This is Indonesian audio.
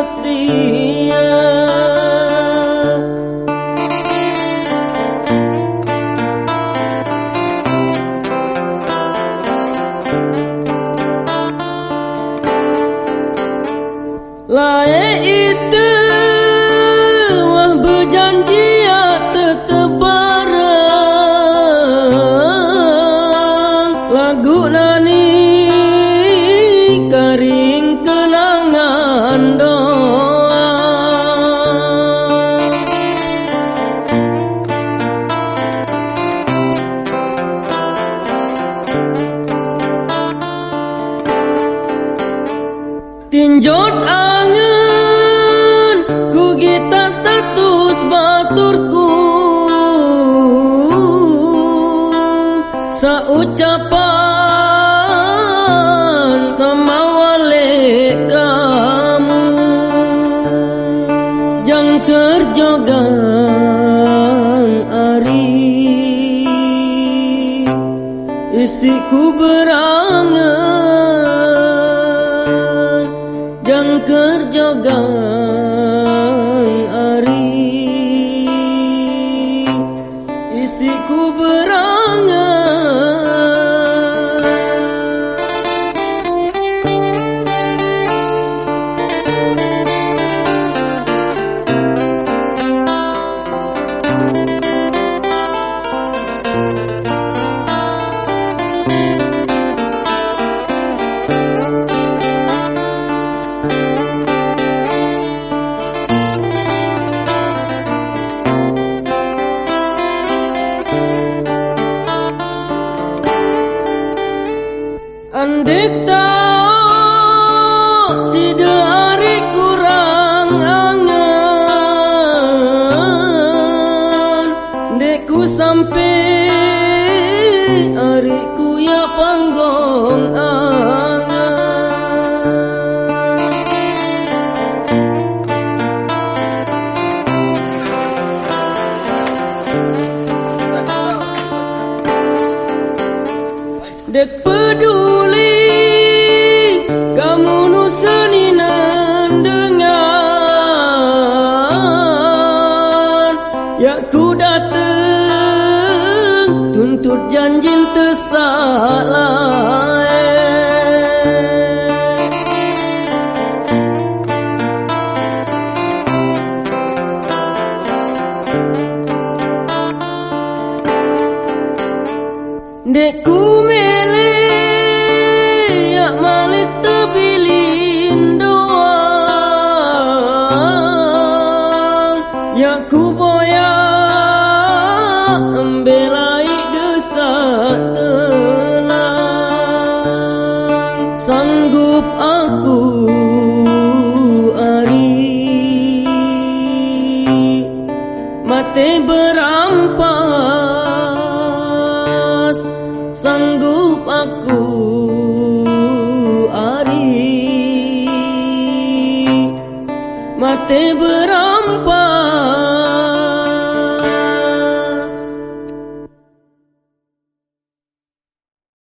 setia. Layak itu Wah berjanji ya tetap bareng. Lagu Njot angen ku kita status baturku. Saucapan sama wale kamu. Jang kerjogang ari. Isiku berangan kerjogang Deku sampai hariku ya panggong angan. Dek peduli janji tersalah Dek ku mele ya malik tebilin doang. Ya ku boya aku ari. Mate berampas